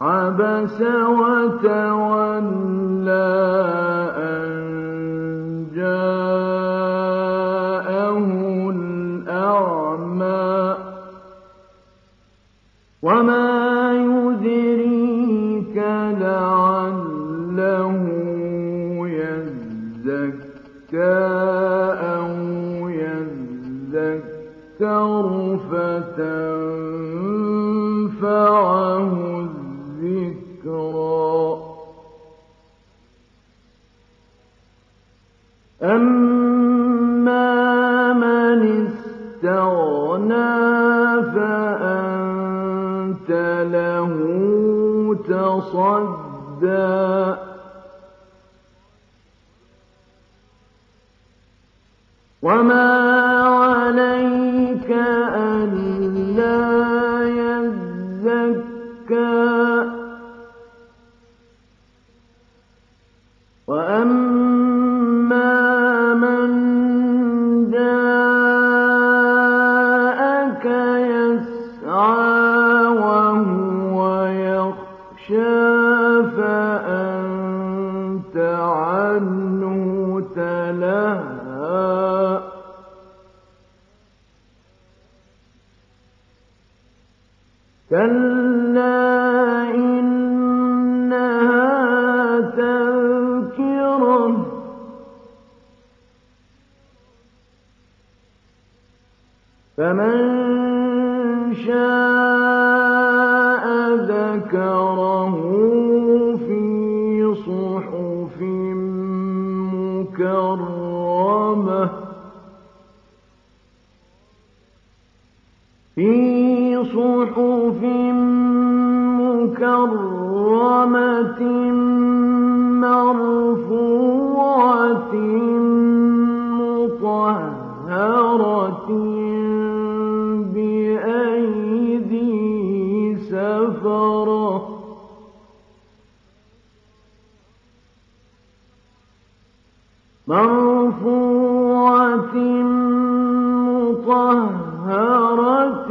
عبس وتولى أن جاءه الأعمى. وما الذكرى أما من استغنى فأنت له تصدى. وما عليك وأما فمن شاء ذكره في صحف مكرمة. مرفوعة مطهرة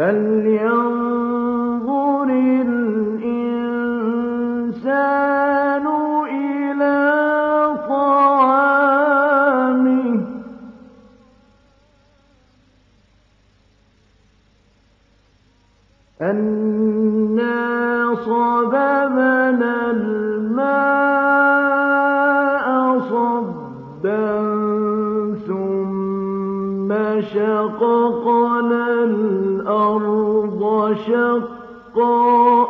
فلينظر الإنسان إلى طعامه. أنا شققنا الأرض شقا.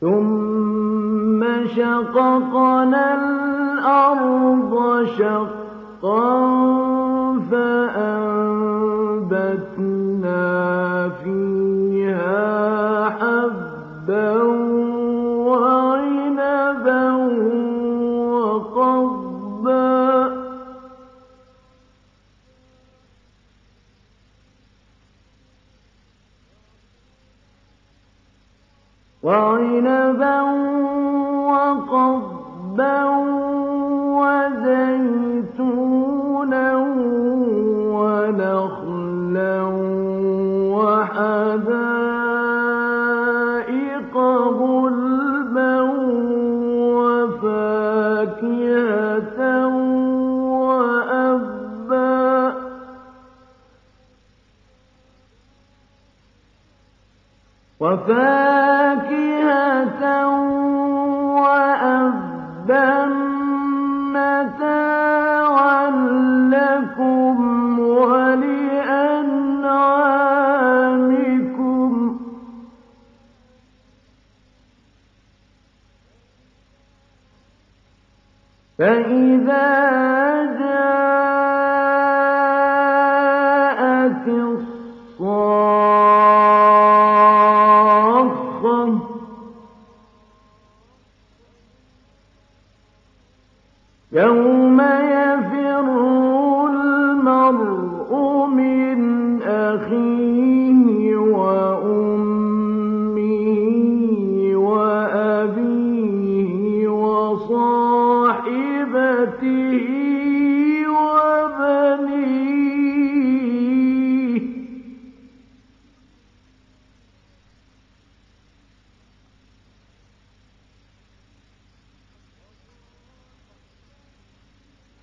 ثم شققنا الأرض شقا فأنزلنا وعنبا وقضبا وفاكهة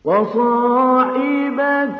وصاحبته